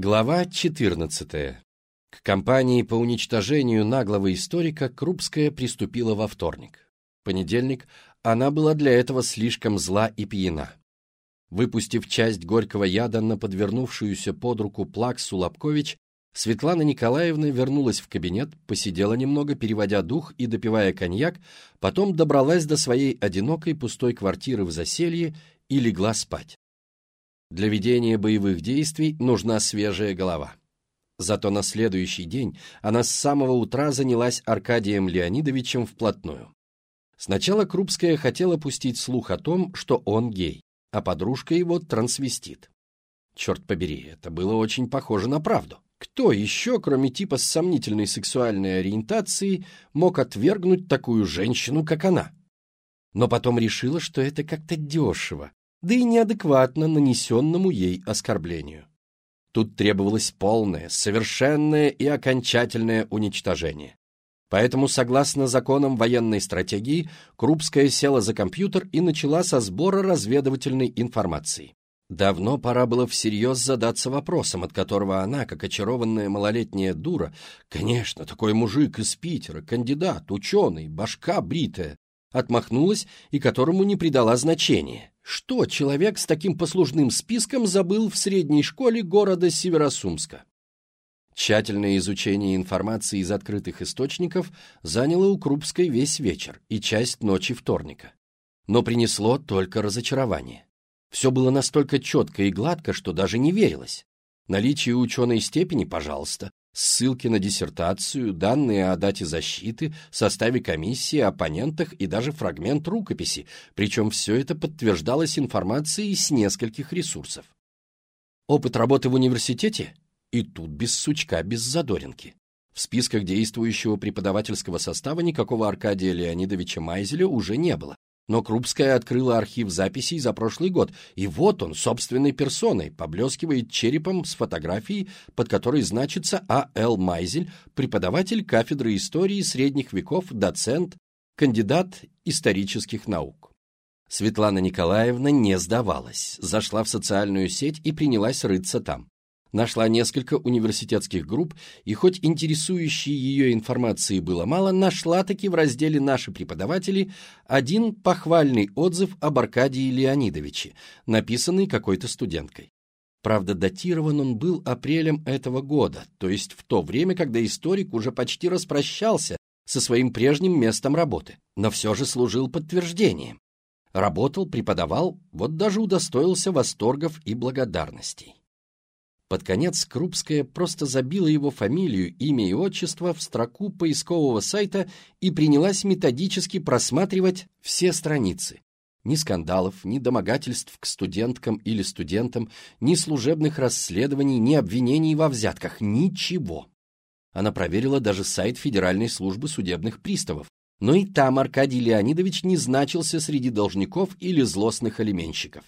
Глава 14. К кампании по уничтожению наглого историка Крупская приступила во вторник. Понедельник она была для этого слишком зла и пьяна. Выпустив часть горького яда на подвернувшуюся под руку Плаксу Лобкович, Светлана Николаевна вернулась в кабинет, посидела немного, переводя дух и допивая коньяк, потом добралась до своей одинокой пустой квартиры в заселье и легла спать. Для ведения боевых действий нужна свежая голова. Зато на следующий день она с самого утра занялась Аркадием Леонидовичем вплотную. Сначала Крупская хотела пустить слух о том, что он гей, а подружка его трансвестит. Черт побери, это было очень похоже на правду. Кто еще, кроме типа с сомнительной сексуальной ориентацией, мог отвергнуть такую женщину, как она? Но потом решила, что это как-то дешево, да и неадекватно нанесенному ей оскорблению. Тут требовалось полное, совершенное и окончательное уничтожение. Поэтому, согласно законам военной стратегии, Крупская села за компьютер и начала со сбора разведывательной информации. Давно пора было всерьез задаться вопросом, от которого она, как очарованная малолетняя дура, конечно, такой мужик из Питера, кандидат, ученый, башка бритая, отмахнулась и которому не придала значения. Что человек с таким послужным списком забыл в средней школе города Северосумска? Тщательное изучение информации из открытых источников заняло у Крупской весь вечер и часть ночи вторника. Но принесло только разочарование. Все было настолько четко и гладко, что даже не верилось. Наличие ученой степени, пожалуйста, ссылки на диссертацию, данные о дате защиты, составе комиссии, оппонентах и даже фрагмент рукописи, причем все это подтверждалось информацией с нескольких ресурсов. Опыт работы в университете? И тут без сучка, без задоринки. В списках действующего преподавательского состава никакого Аркадия Леонидовича Майзеля уже не было. Но Крупская открыла архив записей за прошлый год, и вот он, собственной персоной, поблескивает черепом с фотографией, под которой значится А.Л. Майзель, преподаватель кафедры истории средних веков, доцент, кандидат исторических наук. Светлана Николаевна не сдавалась, зашла в социальную сеть и принялась рыться там нашла несколько университетских групп, и хоть интересующей ее информации было мало, нашла таки в разделе «Наши преподаватели» один похвальный отзыв об Аркадии Леонидовиче, написанный какой-то студенткой. Правда, датирован он был апрелем этого года, то есть в то время, когда историк уже почти распрощался со своим прежним местом работы, но все же служил подтверждением. Работал, преподавал, вот даже удостоился восторгов и благодарностей. Под конец Крупская просто забила его фамилию, имя и отчество в строку поискового сайта и принялась методически просматривать все страницы. Ни скандалов, ни домогательств к студенткам или студентам, ни служебных расследований, ни обвинений во взятках, ничего. Она проверила даже сайт Федеральной службы судебных приставов, но и там Аркадий Леонидович не значился среди должников или злостных алименщиков.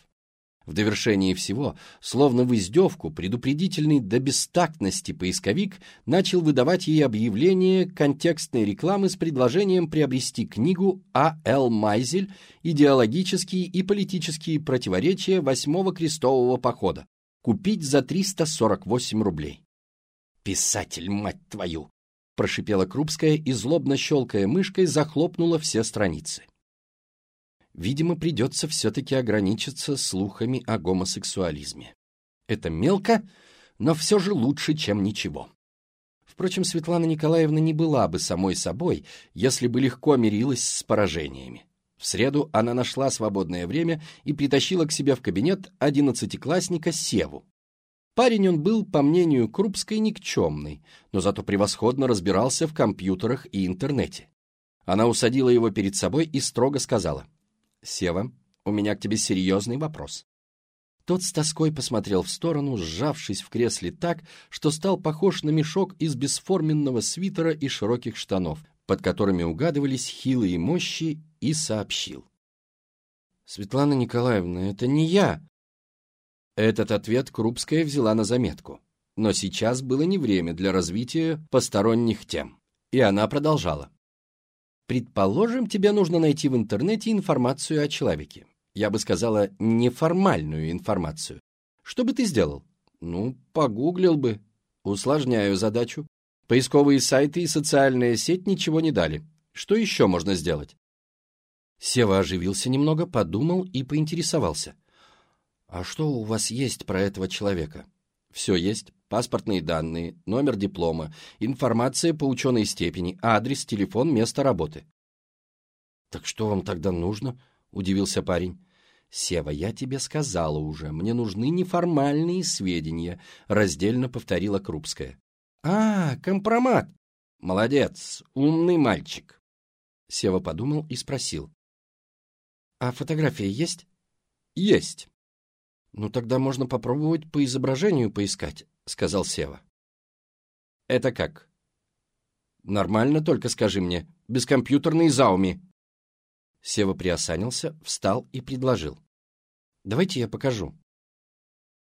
В довершении всего, словно в издевку, предупредительный до бестактности поисковик начал выдавать ей объявление контекстной рекламы с предложением приобрести книгу А. Л. Майзель «Идеологические и политические противоречия Восьмого крестового похода» купить за 348 рублей. «Писатель, мать твою!» – прошипела Крупская и, злобно щелкая мышкой, захлопнула все страницы видимо, придется все-таки ограничиться слухами о гомосексуализме. Это мелко, но все же лучше, чем ничего. Впрочем, Светлана Николаевна не была бы самой собой, если бы легко мирилась с поражениями. В среду она нашла свободное время и притащила к себе в кабинет одиннадцатиклассника Севу. Парень он был, по мнению Крупской, никчемный, но зато превосходно разбирался в компьютерах и интернете. Она усадила его перед собой и строго сказала — «Сева, у меня к тебе серьезный вопрос». Тот с тоской посмотрел в сторону, сжавшись в кресле так, что стал похож на мешок из бесформенного свитера и широких штанов, под которыми угадывались хилые мощи, и сообщил. «Светлана Николаевна, это не я!» Этот ответ Крупская взяла на заметку. но сейчас было не время для развития посторонних тем. И она продолжала. Предположим, тебе нужно найти в интернете информацию о человеке. Я бы сказала, неформальную информацию. Что бы ты сделал? Ну, погуглил бы. Усложняю задачу. Поисковые сайты и социальная сеть ничего не дали. Что еще можно сделать? Сева оживился немного, подумал и поинтересовался. «А что у вас есть про этого человека?» «Все есть. Паспортные данные, номер диплома, информация по ученой степени, адрес, телефон, место работы». «Так что вам тогда нужно?» — удивился парень. «Сева, я тебе сказала уже, мне нужны неформальные сведения», — раздельно повторила Крупская. «А, компромат!» «Молодец, умный мальчик!» Сева подумал и спросил. «А фотография есть?» «Есть». «Ну, тогда можно попробовать по изображению поискать», — сказал Сева. «Это как?» «Нормально, только скажи мне. Бескомпьютерный зауми». Сева приосанился, встал и предложил. «Давайте я покажу».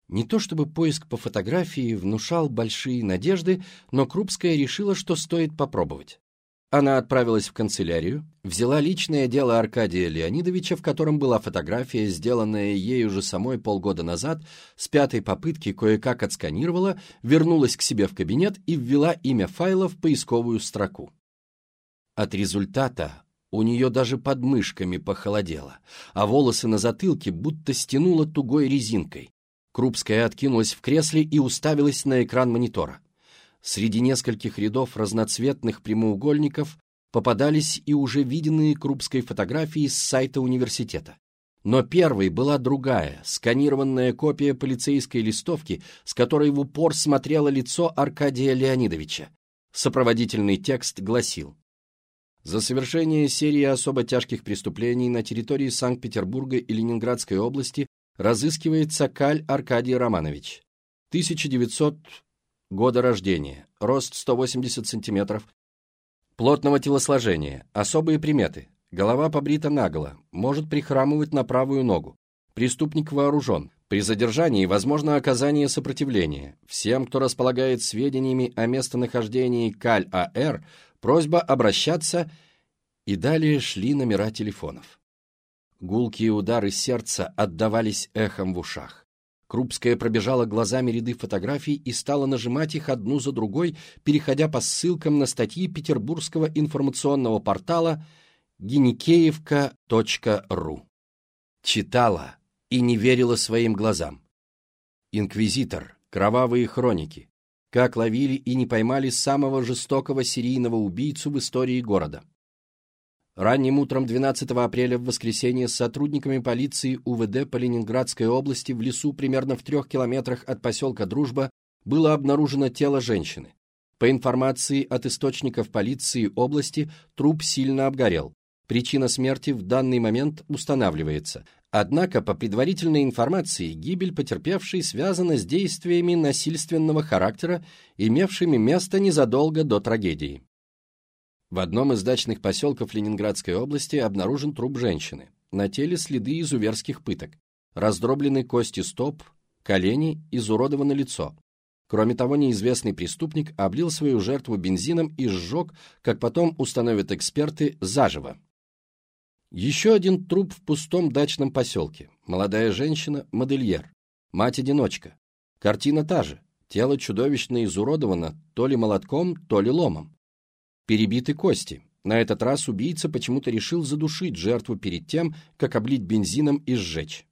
Не то чтобы поиск по фотографии внушал большие надежды, но Крупская решила, что стоит попробовать. Она отправилась в канцелярию, взяла личное дело Аркадия Леонидовича, в котором была фотография, сделанная ею же самой полгода назад, с пятой попытки кое-как отсканировала, вернулась к себе в кабинет и ввела имя файла в поисковую строку. От результата у нее даже под мышками похолодело, а волосы на затылке будто стянуло тугой резинкой. Крупская откинулась в кресле и уставилась на экран монитора. Среди нескольких рядов разноцветных прямоугольников попадались и уже виденные Крупской фотографии с сайта университета. Но первой была другая, сканированная копия полицейской листовки, с которой в упор смотрело лицо Аркадия Леонидовича. Сопроводительный текст гласил «За совершение серии особо тяжких преступлений на территории Санкт-Петербурга и Ленинградской области разыскивается Каль Аркадий Романович. 1900 года рождения, рост 180 см, плотного телосложения, особые приметы, голова побрита наголо, может прихрамывать на правую ногу, преступник вооружен, при задержании возможно оказание сопротивления. Всем, кто располагает сведениями о местонахождении Каль-АР, просьба обращаться. И далее шли номера телефонов. Гулкие удары сердца отдавались эхом в ушах. Крупская пробежала глазами ряды фотографий и стала нажимать их одну за другой, переходя по ссылкам на статьи петербургского информационного портала геникеевка.ру. Читала и не верила своим глазам. Инквизитор, кровавые хроники, как ловили и не поймали самого жестокого серийного убийцу в истории города. Ранним утром 12 апреля в воскресенье с сотрудниками полиции УВД по Ленинградской области в лесу примерно в трех километрах от поселка Дружба было обнаружено тело женщины. По информации от источников полиции области, труп сильно обгорел. Причина смерти в данный момент устанавливается. Однако, по предварительной информации, гибель потерпевшей связана с действиями насильственного характера, имевшими место незадолго до трагедии. В одном из дачных поселков Ленинградской области обнаружен труп женщины. На теле следы изуверских пыток. Раздроблены кости стоп, колени, изуродовано лицо. Кроме того, неизвестный преступник облил свою жертву бензином и сжег, как потом установят эксперты, заживо. Еще один труп в пустом дачном поселке. Молодая женщина, модельер. Мать-одиночка. Картина та же. Тело чудовищно изуродовано то ли молотком, то ли ломом. Перебиты кости. На этот раз убийца почему-то решил задушить жертву перед тем, как облить бензином и сжечь.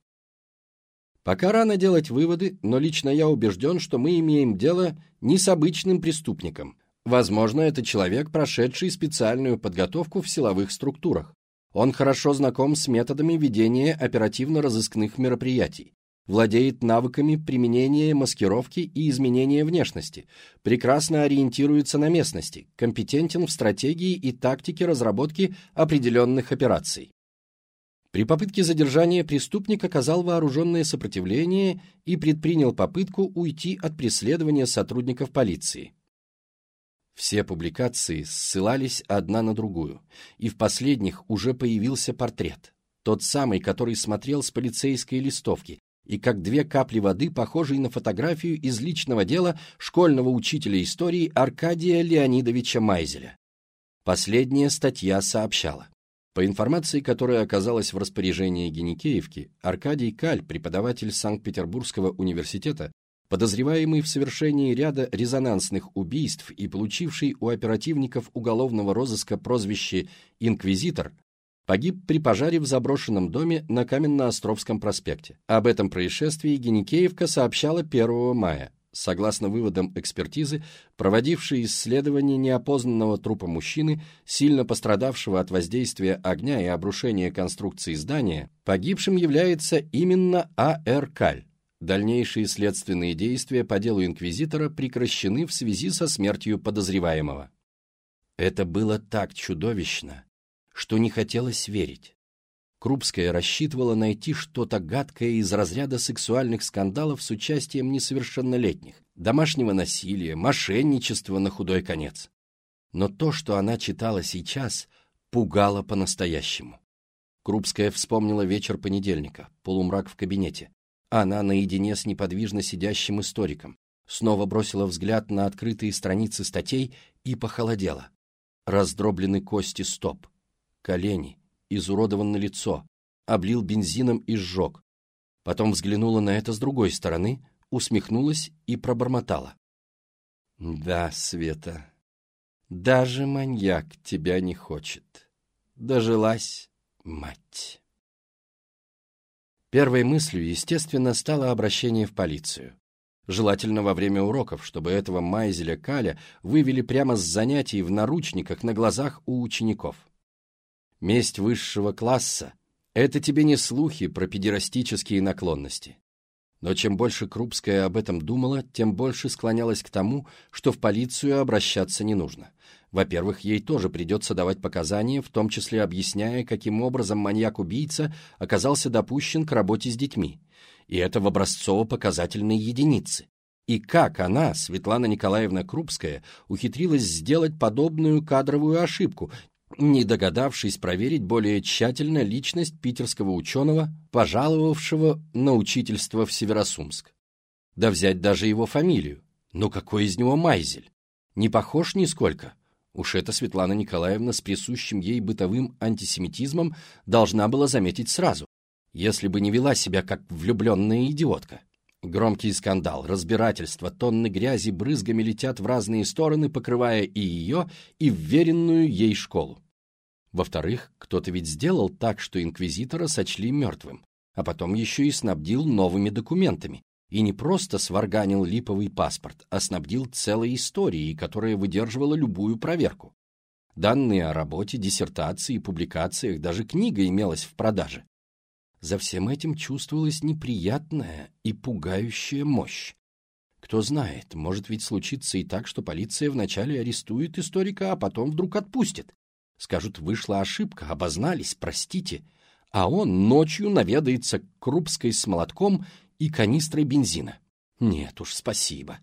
Пока рано делать выводы, но лично я убежден, что мы имеем дело не с обычным преступником. Возможно, это человек, прошедший специальную подготовку в силовых структурах. Он хорошо знаком с методами ведения оперативно-розыскных мероприятий владеет навыками применения маскировки и изменения внешности, прекрасно ориентируется на местности, компетентен в стратегии и тактике разработки определенных операций. При попытке задержания преступник оказал вооруженное сопротивление и предпринял попытку уйти от преследования сотрудников полиции. Все публикации ссылались одна на другую, и в последних уже появился портрет, тот самый, который смотрел с полицейской листовки, и как две капли воды, похожие на фотографию из личного дела школьного учителя истории Аркадия Леонидовича Майзеля. Последняя статья сообщала. По информации, которая оказалась в распоряжении Геникеевки, Аркадий Каль, преподаватель Санкт-Петербургского университета, подозреваемый в совершении ряда резонансных убийств и получивший у оперативников уголовного розыска прозвище «Инквизитор», погиб при пожаре в заброшенном доме на Каменно-Островском проспекте. Об этом происшествии Геникеевка сообщала 1 мая. Согласно выводам экспертизы, проводившей исследование неопознанного трупа мужчины, сильно пострадавшего от воздействия огня и обрушения конструкции здания, погибшим является именно А.Р. Каль. Дальнейшие следственные действия по делу инквизитора прекращены в связи со смертью подозреваемого. Это было так чудовищно, что не хотелось верить. Крупская рассчитывала найти что-то гадкое из разряда сексуальных скандалов с участием несовершеннолетних, домашнего насилия, мошенничества на худой конец. Но то, что она читала сейчас, пугало по-настоящему. Крупская вспомнила вечер понедельника, полумрак в кабинете. Она наедине с неподвижно сидящим историком. Снова бросила взгляд на открытые страницы статей и похолодела. Раздроблены кости стоп, колени, изуродованное лицо, облил бензином и сжег. Потом взглянула на это с другой стороны, усмехнулась и пробормотала. «Да, Света, даже маньяк тебя не хочет. Дожилась, мать». Первой мыслью, естественно, стало обращение в полицию. Желательно во время уроков, чтобы этого Майзеля Каля вывели прямо с занятий в наручниках на глазах у учеников. Месть высшего класса — это тебе не слухи про педерастические наклонности. Но чем больше Крупская об этом думала, тем больше склонялась к тому, что в полицию обращаться не нужно. Во-первых, ей тоже придется давать показания, в том числе объясняя, каким образом маньяк-убийца оказался допущен к работе с детьми. И это в образцово-показательной единице. И как она, Светлана Николаевна Крупская, ухитрилась сделать подобную кадровую ошибку, не догадавшись проверить более тщательно личность питерского ученого, пожаловавшего на учительство в Северосумск. Да взять даже его фамилию. Но какой из него Майзель? Не похож нисколько. Уж это Светлана Николаевна с присущим ей бытовым антисемитизмом должна была заметить сразу, если бы не вела себя как влюбленная идиотка. Громкий скандал, разбирательство, тонны грязи брызгами летят в разные стороны, покрывая и ее, и вверенную ей школу. Во-вторых, кто-то ведь сделал так, что инквизитора сочли мертвым, а потом еще и снабдил новыми документами. И не просто сварганил липовый паспорт, а снабдил целой историей, которая выдерживала любую проверку. Данные о работе, диссертации, публикациях, даже книга имелась в продаже. За всем этим чувствовалась неприятная и пугающая мощь. Кто знает, может ведь случиться и так, что полиция вначале арестует историка, а потом вдруг отпустит. Скажут, вышла ошибка, обознались, простите. А он ночью наведается к Крупской с молотком и канистрой бензина. Нет уж, спасибо.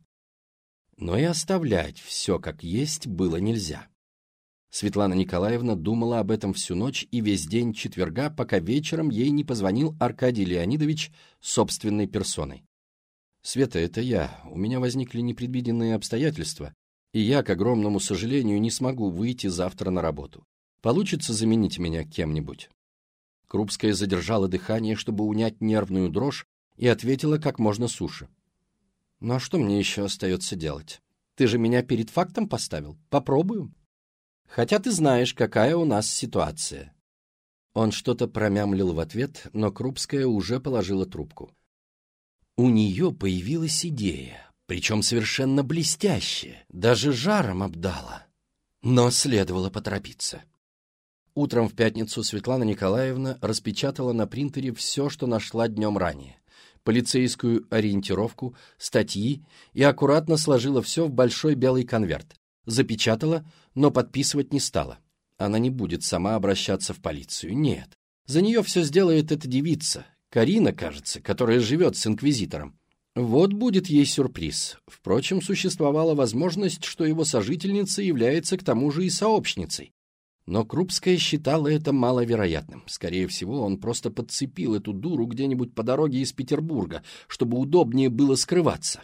Но и оставлять все как есть было нельзя. Светлана Николаевна думала об этом всю ночь и весь день четверга, пока вечером ей не позвонил Аркадий Леонидович собственной персоной. «Света, это я. У меня возникли непредвиденные обстоятельства, и я, к огромному сожалению, не смогу выйти завтра на работу. Получится заменить меня кем-нибудь?» Крупская задержала дыхание, чтобы унять нервную дрожь, и ответила как можно суше. «Ну а что мне еще остается делать? Ты же меня перед фактом поставил. Попробую» хотя ты знаешь, какая у нас ситуация». Он что-то промямлил в ответ, но Крупская уже положила трубку. У нее появилась идея, причем совершенно блестящая, даже жаром обдала. Но следовало поторопиться. Утром в пятницу Светлана Николаевна распечатала на принтере все, что нашла днем ранее. Полицейскую ориентировку, статьи и аккуратно сложила все в большой белый конверт, Запечатала, но подписывать не стала. Она не будет сама обращаться в полицию. Нет. За нее все сделает эта девица, Карина, кажется, которая живет с инквизитором. Вот будет ей сюрприз. Впрочем, существовала возможность, что его сожительница является к тому же и сообщницей. Но Крупская считала это маловероятным. Скорее всего, он просто подцепил эту дуру где-нибудь по дороге из Петербурга, чтобы удобнее было скрываться.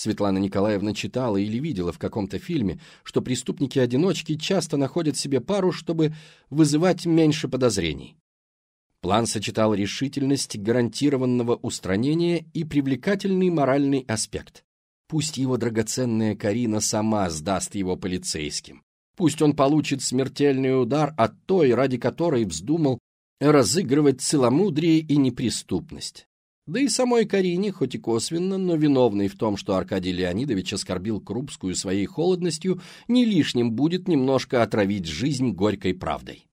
Светлана Николаевна читала или видела в каком-то фильме, что преступники-одиночки часто находят себе пару, чтобы вызывать меньше подозрений. План сочетал решительность гарантированного устранения и привлекательный моральный аспект. Пусть его драгоценная Карина сама сдаст его полицейским. Пусть он получит смертельный удар от той, ради которой вздумал разыгрывать целомудрие и неприступность. Да и самой Карине, хоть и косвенно, но виновной в том, что Аркадий Леонидович оскорбил Крупскую своей холодностью, не лишним будет немножко отравить жизнь горькой правдой.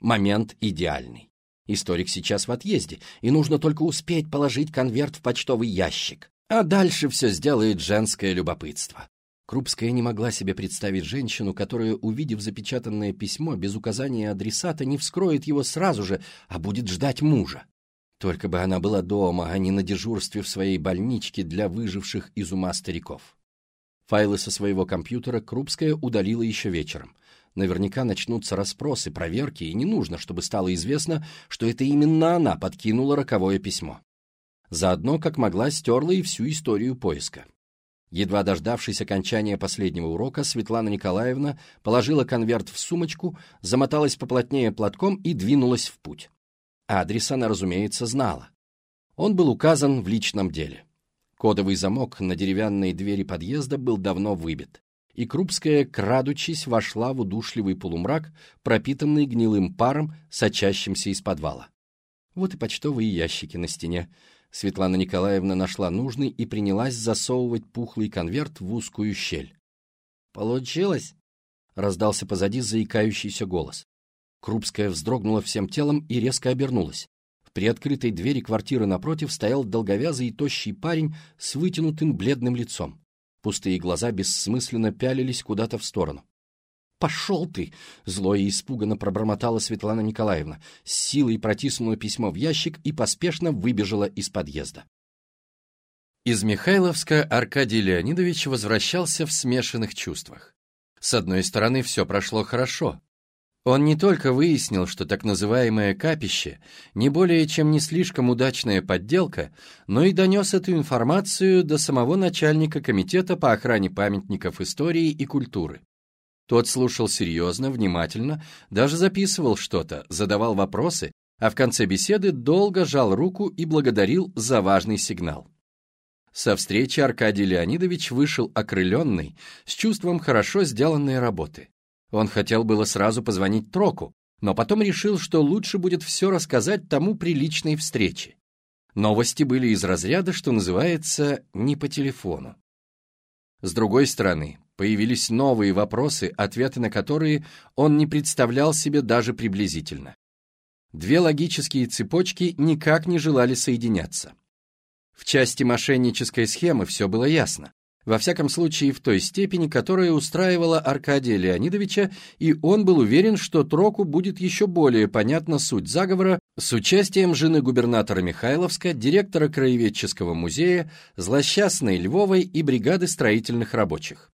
Момент идеальный. Историк сейчас в отъезде, и нужно только успеть положить конверт в почтовый ящик. А дальше все сделает женское любопытство. Крупская не могла себе представить женщину, которая, увидев запечатанное письмо без указания адресата, не вскроет его сразу же, а будет ждать мужа. Только бы она была дома, а не на дежурстве в своей больничке для выживших из ума стариков. Файлы со своего компьютера Крупская удалила еще вечером. Наверняка начнутся расспросы, проверки, и не нужно, чтобы стало известно, что это именно она подкинула роковое письмо. Заодно, как могла, стерла и всю историю поиска. Едва дождавшись окончания последнего урока, Светлана Николаевна положила конверт в сумочку, замоталась поплотнее платком и двинулась в путь. Адрес она, разумеется, знала. Он был указан в личном деле. Кодовый замок на деревянной двери подъезда был давно выбит, и Крупская, крадучись, вошла в удушливый полумрак, пропитанный гнилым паром, сочащимся из подвала. Вот и почтовые ящики на стене, Светлана Николаевна нашла нужный и принялась засовывать пухлый конверт в узкую щель. «Получилось?» — раздался позади заикающийся голос. Крупская вздрогнула всем телом и резко обернулась. В приоткрытой двери квартиры напротив стоял долговязый и тощий парень с вытянутым бледным лицом. Пустые глаза бессмысленно пялились куда-то в сторону. «Пошел ты!» — зло и испуганно пробормотала Светлана Николаевна, с силой протиснула письмо в ящик и поспешно выбежала из подъезда. Из Михайловска Аркадий Леонидович возвращался в смешанных чувствах. С одной стороны, все прошло хорошо. Он не только выяснил, что так называемое капище не более чем не слишком удачная подделка, но и донес эту информацию до самого начальника комитета по охране памятников истории и культуры. Тот слушал серьезно, внимательно, даже записывал что-то, задавал вопросы, а в конце беседы долго жал руку и благодарил за важный сигнал. Со встречи Аркадий Леонидович вышел окрыленный, с чувством хорошо сделанной работы. Он хотел было сразу позвонить Троку, но потом решил, что лучше будет все рассказать тому при личной встрече. Новости были из разряда, что называется, не по телефону. С другой стороны, Появились новые вопросы, ответы на которые он не представлял себе даже приблизительно. Две логические цепочки никак не желали соединяться. В части мошеннической схемы все было ясно. Во всяком случае, в той степени, которая устраивала Аркадия Леонидовича, и он был уверен, что Троку будет еще более понятна суть заговора с участием жены губернатора Михайловска, директора краеведческого музея, злосчастной Львовой и бригады строительных рабочих.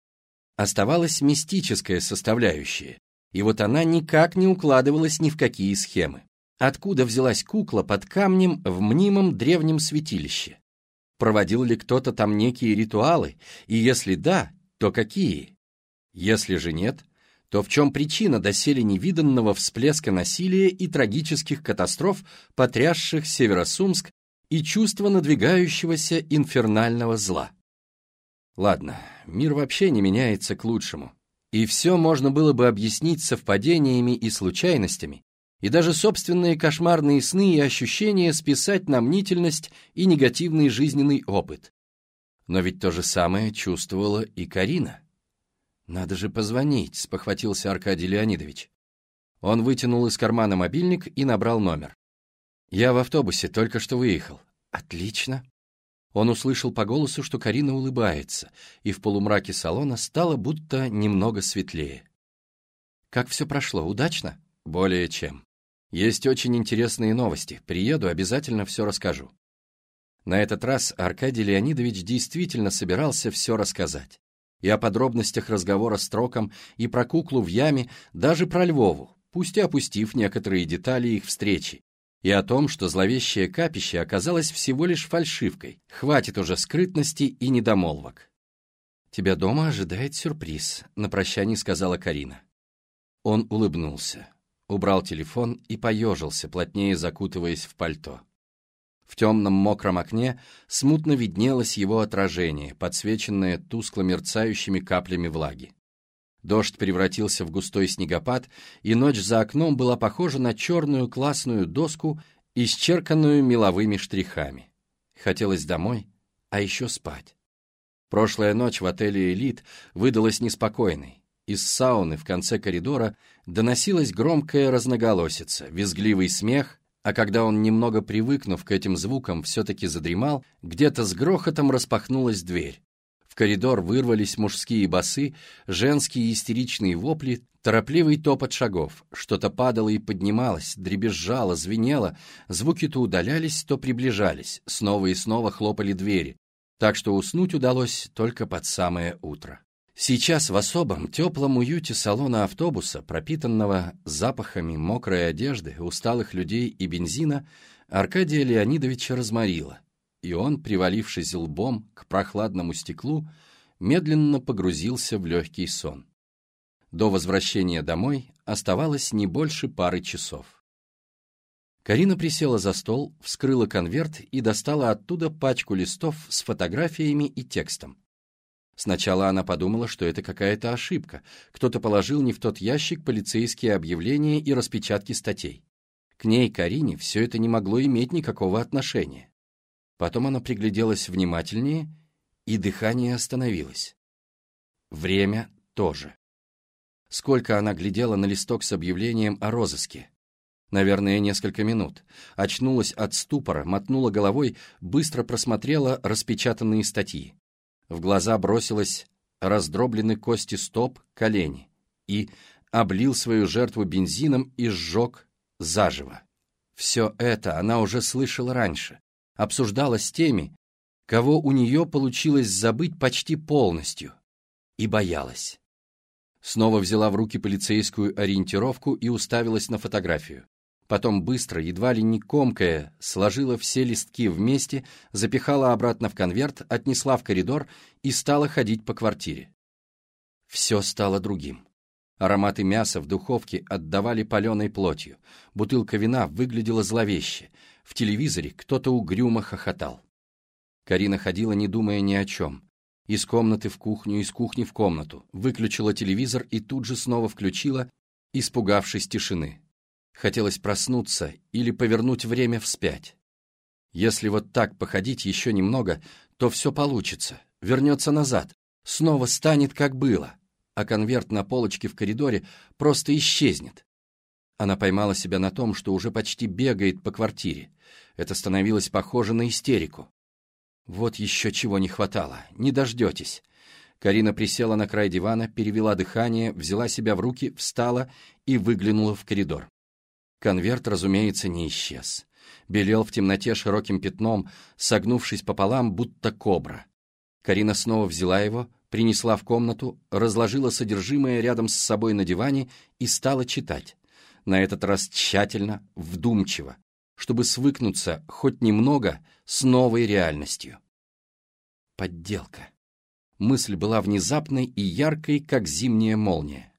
Оставалась мистическая составляющая, и вот она никак не укладывалась ни в какие схемы. Откуда взялась кукла под камнем в мнимом древнем святилище? Проводил ли кто-то там некие ритуалы, и если да, то какие? Если же нет, то в чем причина доселе невиданного всплеска насилия и трагических катастроф, потрясших Северосумск и чувство надвигающегося инфернального зла? Ладно, мир вообще не меняется к лучшему. И все можно было бы объяснить совпадениями и случайностями, и даже собственные кошмарные сны и ощущения списать на мнительность и негативный жизненный опыт. Но ведь то же самое чувствовала и Карина. «Надо же позвонить», — спохватился Аркадий Леонидович. Он вытянул из кармана мобильник и набрал номер. «Я в автобусе, только что выехал». «Отлично. Он услышал по голосу, что Карина улыбается, и в полумраке салона стало будто немного светлее. «Как все прошло? Удачно?» «Более чем. Есть очень интересные новости. Приеду, обязательно все расскажу». На этот раз Аркадий Леонидович действительно собирался все рассказать. И о подробностях разговора с Троком, и про куклу в яме, даже про Львову, пусть и опустив некоторые детали их встречи, и о том, что зловещее капище оказалось всего лишь фальшивкой. Хватит уже скрытности и недомолвок. «Тебя дома ожидает сюрприз», — на прощании сказала Карина. Он улыбнулся, убрал телефон и поежился, плотнее закутываясь в пальто. В темном мокром окне смутно виднелось его отражение, подсвеченное тускло мерцающими каплями влаги. Дождь превратился в густой снегопад, и ночь за окном была похожа на черную классную доску, исчерканную меловыми штрихами. Хотелось домой, а еще спать. Прошлая ночь в отеле «Элит» выдалась неспокойной. Из сауны в конце коридора доносилась громкая разноголосица, визгливый смех, а когда он, немного привыкнув к этим звукам, все-таки задремал, где-то с грохотом распахнулась дверь. В коридор вырвались мужские басы, женские истеричные вопли, торопливый топот шагов. Что-то падало и поднималось, дребезжало, звенело, звуки то удалялись, то приближались, снова и снова хлопали двери, так что уснуть удалось только под самое утро. Сейчас в особом теплом уюте салона автобуса, пропитанного запахами мокрой одежды, усталых людей и бензина, Аркадия Леонидовича разморила и он, привалившись лбом к прохладному стеклу, медленно погрузился в легкий сон. До возвращения домой оставалось не больше пары часов. Карина присела за стол, вскрыла конверт и достала оттуда пачку листов с фотографиями и текстом. Сначала она подумала, что это какая-то ошибка, кто-то положил не в тот ящик полицейские объявления и распечатки статей. К ней, Карине, все это не могло иметь никакого отношения. Потом она пригляделась внимательнее, и дыхание остановилось. Время тоже. Сколько она глядела на листок с объявлением о розыске? Наверное, несколько минут. Очнулась от ступора, мотнула головой, быстро просмотрела распечатанные статьи. В глаза бросилась раздроблены кости стоп, колени. И облил свою жертву бензином и сжег заживо. Все это она уже слышала раньше обсуждала с теми, кого у нее получилось забыть почти полностью, и боялась. Снова взяла в руки полицейскую ориентировку и уставилась на фотографию. Потом быстро, едва ли не комкая, сложила все листки вместе, запихала обратно в конверт, отнесла в коридор и стала ходить по квартире. Все стало другим. Ароматы мяса в духовке отдавали паленой плотью. Бутылка вина выглядела зловеще. В телевизоре кто-то угрюмо хохотал. Карина ходила, не думая ни о чем. Из комнаты в кухню, из кухни в комнату. Выключила телевизор и тут же снова включила, испугавшись тишины. Хотелось проснуться или повернуть время вспять. Если вот так походить еще немного, то все получится, вернется назад, снова станет как было, а конверт на полочке в коридоре просто исчезнет. Она поймала себя на том, что уже почти бегает по квартире. Это становилось похоже на истерику. Вот еще чего не хватало. Не дождетесь. Карина присела на край дивана, перевела дыхание, взяла себя в руки, встала и выглянула в коридор. Конверт, разумеется, не исчез. Белел в темноте широким пятном, согнувшись пополам, будто кобра. Карина снова взяла его, принесла в комнату, разложила содержимое рядом с собой на диване и стала читать на этот раз тщательно, вдумчиво, чтобы свыкнуться хоть немного с новой реальностью. Подделка. Мысль была внезапной и яркой, как зимняя молния.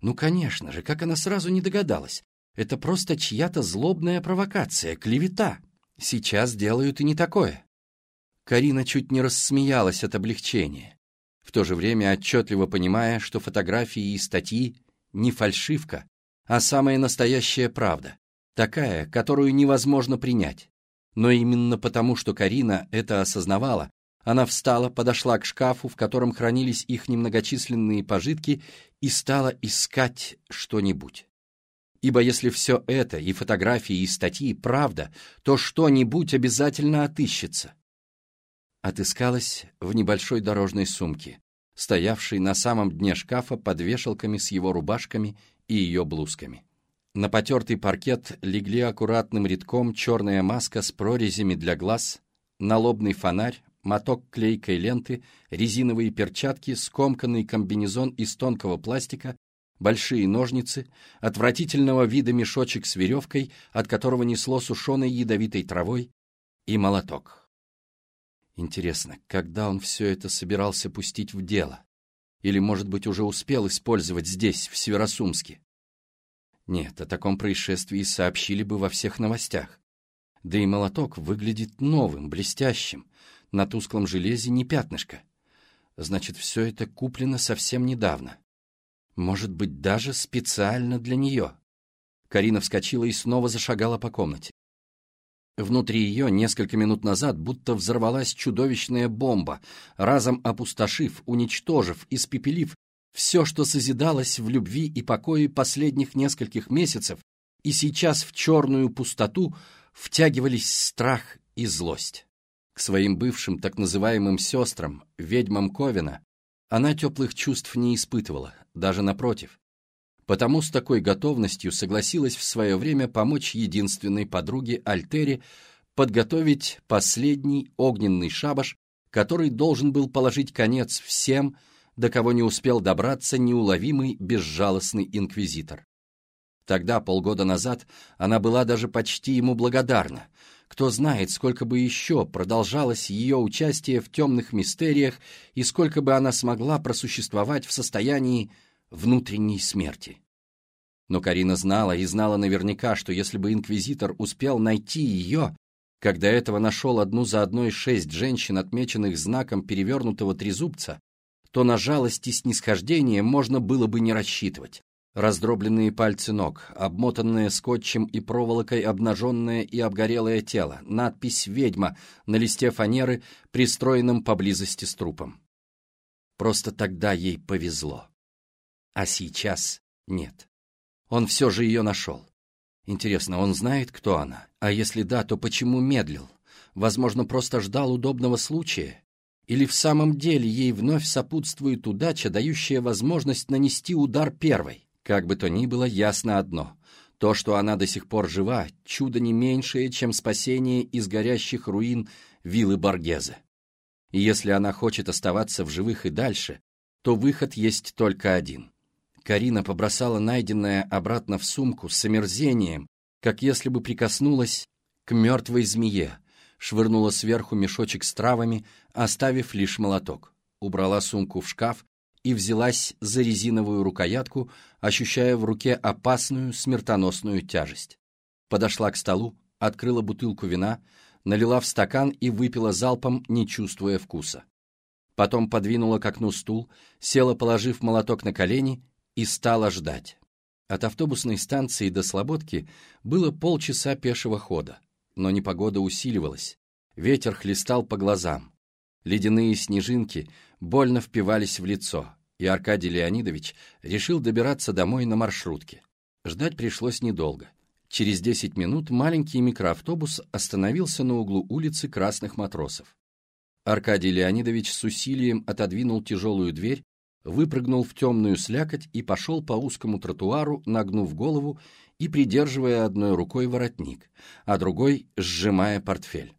Ну, конечно же, как она сразу не догадалась. Это просто чья-то злобная провокация, клевета. Сейчас делают и не такое. Карина чуть не рассмеялась от облегчения, в то же время отчетливо понимая, что фотографии и статьи не фальшивка, а самая настоящая правда, такая, которую невозможно принять. Но именно потому, что Карина это осознавала, она встала, подошла к шкафу, в котором хранились их немногочисленные пожитки, и стала искать что-нибудь. Ибо если все это, и фотографии, и статьи, правда, то что-нибудь обязательно отыщется. Отыскалась в небольшой дорожной сумке, стоявшей на самом дне шкафа под вешалками с его рубашками и ее блузками. На потертый паркет легли аккуратным рядком черная маска с прорезями для глаз, налобный фонарь, моток клейкой ленты, резиновые перчатки, скомканный комбинезон из тонкого пластика, большие ножницы, отвратительного вида мешочек с веревкой, от которого несло сушеной ядовитой травой, и молоток. Интересно, когда он все это собирался пустить в дело? Или, может быть, уже успел использовать здесь, в Северосумске? Нет, о таком происшествии сообщили бы во всех новостях. Да и молоток выглядит новым, блестящим. На тусклом железе не пятнышко. Значит, все это куплено совсем недавно. Может быть, даже специально для нее. Карина вскочила и снова зашагала по комнате. Внутри ее несколько минут назад будто взорвалась чудовищная бомба, разом опустошив, уничтожив, испепелив все, что созидалось в любви и покое последних нескольких месяцев, и сейчас в черную пустоту втягивались страх и злость. К своим бывшим так называемым сестрам, ведьмам Ковина, она теплых чувств не испытывала, даже напротив. Потому с такой готовностью согласилась в свое время помочь единственной подруге Альтере подготовить последний огненный шабаш, который должен был положить конец всем, до кого не успел добраться неуловимый безжалостный инквизитор. Тогда, полгода назад, она была даже почти ему благодарна. Кто знает, сколько бы еще продолжалось ее участие в темных мистериях и сколько бы она смогла просуществовать в состоянии внутренней смерти. Но Карина знала и знала наверняка, что если бы инквизитор успел найти ее, когда этого нашел одну за одной шесть женщин, отмеченных знаком перевернутого трезубца, то на жалость и снисхождение можно было бы не рассчитывать. Раздробленные пальцы ног, обмотанное скотчем и проволокой обнаженное и обгорелое тело, надпись «Ведьма» на листе фанеры, пристроенном поблизости с трупом. Просто тогда ей повезло. А сейчас нет. Он все же ее нашел. Интересно, он знает, кто она? А если да, то почему медлил? Возможно, просто ждал удобного случая? Или в самом деле ей вновь сопутствует удача, дающая возможность нанести удар первой? Как бы то ни было, ясно одно. То, что она до сих пор жива, чудо не меньшее, чем спасение из горящих руин виллы Боргезе. И если она хочет оставаться в живых и дальше, то выход есть только один. Карина побросала найденное обратно в сумку с омерзением, как если бы прикоснулась к мертвой змее, швырнула сверху мешочек с травами, оставив лишь молоток, убрала сумку в шкаф и взялась за резиновую рукоятку, ощущая в руке опасную смертоносную тяжесть. Подошла к столу, открыла бутылку вина, налила в стакан и выпила залпом, не чувствуя вкуса. Потом подвинула к окну стул, села, положив молоток на колени, и стала ждать. От автобусной станции до Слободки было полчаса пешего хода, но непогода усиливалась, ветер хлестал по глазам. Ледяные снежинки больно впивались в лицо, и Аркадий Леонидович решил добираться домой на маршрутке. Ждать пришлось недолго. Через 10 минут маленький микроавтобус остановился на углу улицы Красных Матросов. Аркадий Леонидович с усилием отодвинул тяжелую дверь, выпрыгнул в темную слякоть и пошел по узкому тротуару, нагнув голову и придерживая одной рукой воротник, а другой сжимая портфель.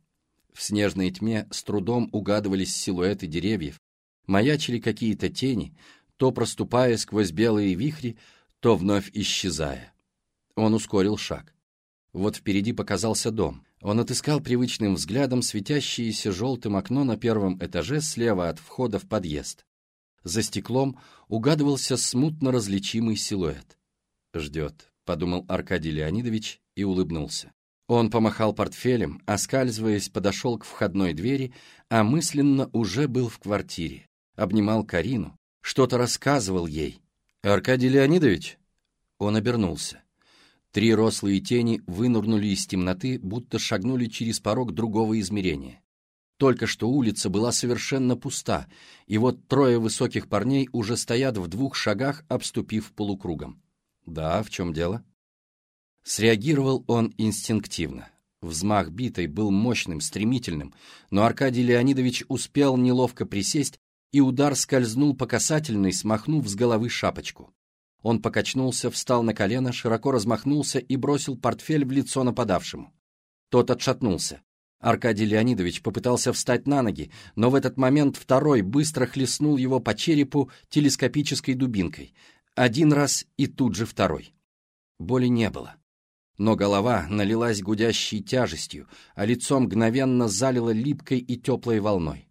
В снежной тьме с трудом угадывались силуэты деревьев, маячили какие-то тени, то проступая сквозь белые вихри, то вновь исчезая. Он ускорил шаг. Вот впереди показался дом. Он отыскал привычным взглядом светящееся желтым окно на первом этаже слева от входа в подъезд. За стеклом угадывался смутно различимый силуэт. «Ждет», — подумал Аркадий Леонидович и улыбнулся. Он помахал портфелем, оскальзываясь, подошел к входной двери, а мысленно уже был в квартире обнимал Карину, что-то рассказывал ей. «Аркадий Леонидович?» Он обернулся. Три рослые тени вынырнули из темноты, будто шагнули через порог другого измерения. Только что улица была совершенно пуста, и вот трое высоких парней уже стоят в двух шагах, обступив полукругом. «Да, в чем дело?» Среагировал он инстинктивно. Взмах битой был мощным, стремительным, но Аркадий Леонидович успел неловко присесть и удар скользнул по касательной, смахнув с головы шапочку. Он покачнулся, встал на колено, широко размахнулся и бросил портфель в лицо нападавшему. Тот отшатнулся. Аркадий Леонидович попытался встать на ноги, но в этот момент второй быстро хлестнул его по черепу телескопической дубинкой. Один раз и тут же второй. Боли не было. Но голова налилась гудящей тяжестью, а лицо мгновенно залило липкой и теплой волной.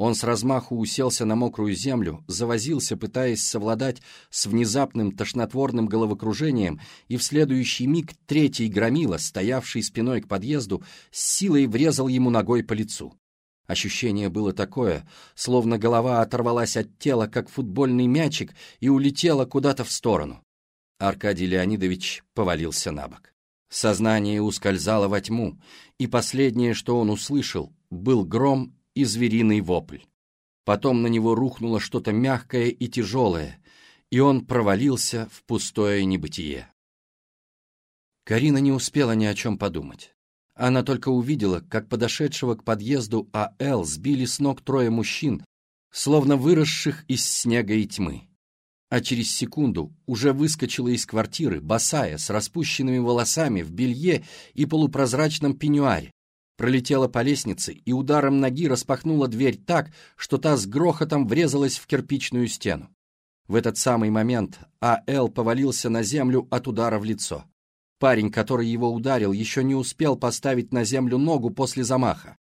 Он с размаху уселся на мокрую землю, завозился, пытаясь совладать с внезапным тошнотворным головокружением, и в следующий миг третий громила, стоявший спиной к подъезду, с силой врезал ему ногой по лицу. Ощущение было такое, словно голова оторвалась от тела, как футбольный мячик, и улетела куда-то в сторону. Аркадий Леонидович повалился на бок. Сознание ускользало во тьму, и последнее, что он услышал, был гром и звериный вопль. Потом на него рухнуло что-то мягкое и тяжелое, и он провалился в пустое небытие. Карина не успела ни о чем подумать. Она только увидела, как подошедшего к подъезду А.Л. сбили с ног трое мужчин, словно выросших из снега и тьмы. А через секунду уже выскочила из квартиры, босая, с распущенными волосами, в белье и полупрозрачном пеньюаре, пролетела по лестнице и ударом ноги распахнула дверь так, что та с грохотом врезалась в кирпичную стену. В этот самый момент А.Л. повалился на землю от удара в лицо. Парень, который его ударил, еще не успел поставить на землю ногу после замаха.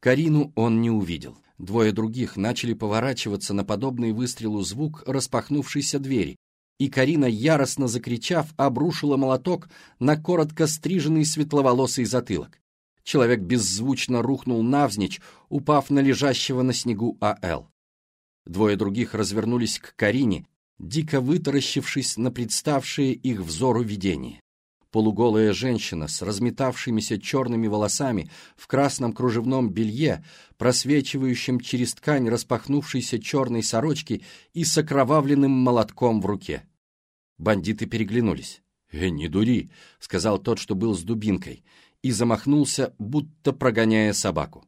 Карину он не увидел. Двое других начали поворачиваться на подобный выстрелу звук распахнувшейся двери, и Карина, яростно закричав, обрушила молоток на коротко стриженный светловолосый затылок. Человек беззвучно рухнул навзничь, упав на лежащего на снегу А.Л. Двое других развернулись к Карине, дико вытаращившись на представшие их взору видение. Полуголая женщина с разметавшимися черными волосами в красном кружевном белье, просвечивающем через ткань распахнувшейся черной сорочки и с окровавленным молотком в руке. Бандиты переглянулись. «Э, не дури», — сказал тот, что был с дубинкой и замахнулся, будто прогоняя собаку.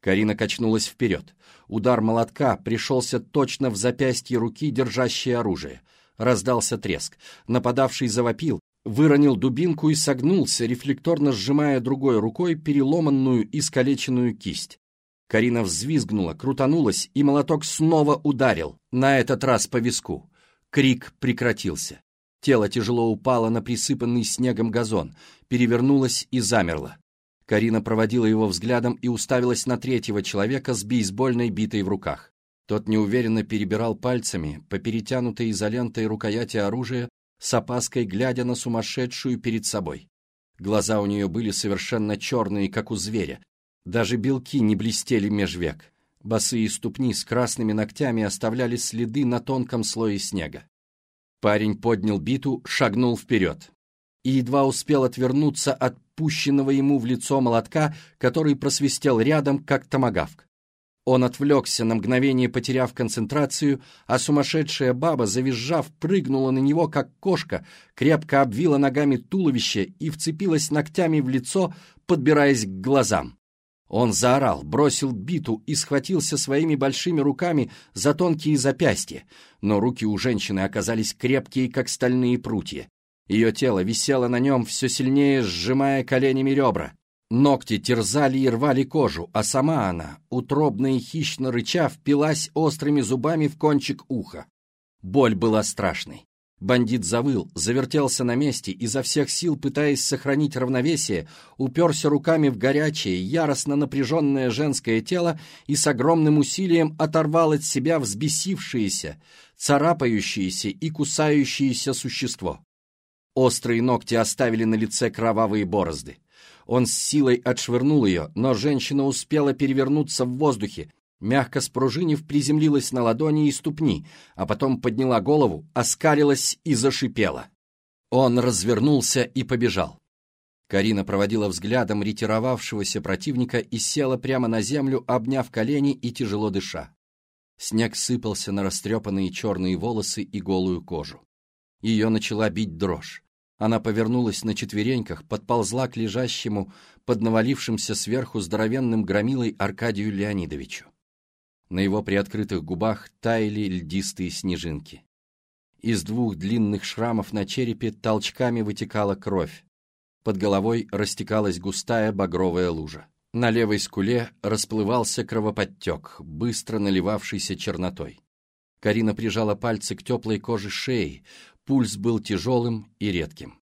Карина качнулась вперед. Удар молотка пришелся точно в запястье руки, держащей оружие. Раздался треск. Нападавший завопил, выронил дубинку и согнулся, рефлекторно сжимая другой рукой переломанную и искалеченную кисть. Карина взвизгнула, крутанулась, и молоток снова ударил, на этот раз по виску. Крик прекратился. Тело тяжело упало на присыпанный снегом газон, перевернулось и замерло. Карина проводила его взглядом и уставилась на третьего человека с бейсбольной битой в руках. Тот неуверенно перебирал пальцами по перетянутой изолентой рукояти оружия, с опаской глядя на сумасшедшую перед собой. Глаза у нее были совершенно черные, как у зверя. Даже белки не блестели меж век. Босые ступни с красными ногтями оставляли следы на тонком слое снега. Парень поднял биту, шагнул вперед. И едва успел отвернуться от пущенного ему в лицо молотка, который просвистел рядом, как томагавк. Он отвлекся, на мгновение потеряв концентрацию, а сумасшедшая баба, завизжав, прыгнула на него, как кошка, крепко обвила ногами туловище и вцепилась ногтями в лицо, подбираясь к глазам. Он заорал, бросил биту и схватился своими большими руками за тонкие запястья, но руки у женщины оказались крепкие, как стальные прутья. Ее тело висело на нем, все сильнее сжимая коленями ребра. Ногти терзали и рвали кожу, а сама она, утробно и хищно рыча, впилась острыми зубами в кончик уха. Боль была страшной. Бандит завыл, завертелся на месте, изо всех сил пытаясь сохранить равновесие, уперся руками в горячее, яростно напряженное женское тело и с огромным усилием оторвал от себя взбесившееся, царапающееся и кусающееся существо. Острые ногти оставили на лице кровавые борозды. Он с силой отшвырнул ее, но женщина успела перевернуться в воздухе, мягко спружинив, приземлилась на ладони и ступни, а потом подняла голову, оскалилась и зашипела. Он развернулся и побежал. Карина проводила взглядом ретировавшегося противника и села прямо на землю, обняв колени и тяжело дыша. Снег сыпался на растрепанные черные волосы и голую кожу. Ее начала бить дрожь. Она повернулась на четвереньках, подползла к лежащему под навалившимся сверху здоровенным громилой Аркадию Леонидовичу. На его приоткрытых губах таяли льдистые снежинки. Из двух длинных шрамов на черепе толчками вытекала кровь. Под головой растекалась густая багровая лужа. На левой скуле расплывался кровоподтек, быстро наливавшийся чернотой. Карина прижала пальцы к теплой коже шеи, пульс был тяжелым и редким.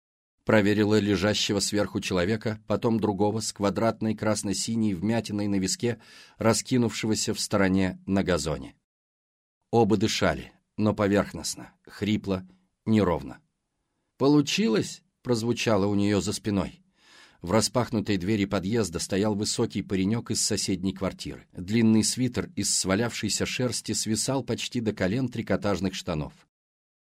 Проверила лежащего сверху человека, потом другого с квадратной красно-синей вмятиной на виске, раскинувшегося в стороне на газоне. Оба дышали, но поверхностно, хрипло, неровно. «Получилось?» — прозвучало у нее за спиной. В распахнутой двери подъезда стоял высокий паренек из соседней квартиры. Длинный свитер из свалявшейся шерсти свисал почти до колен трикотажных штанов.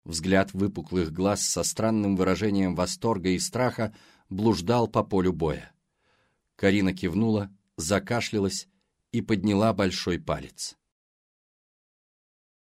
Взгляд выпуклых глаз со странным выражением восторга и страха блуждал по полю боя. Карина кивнула, закашлялась и подняла большой палец.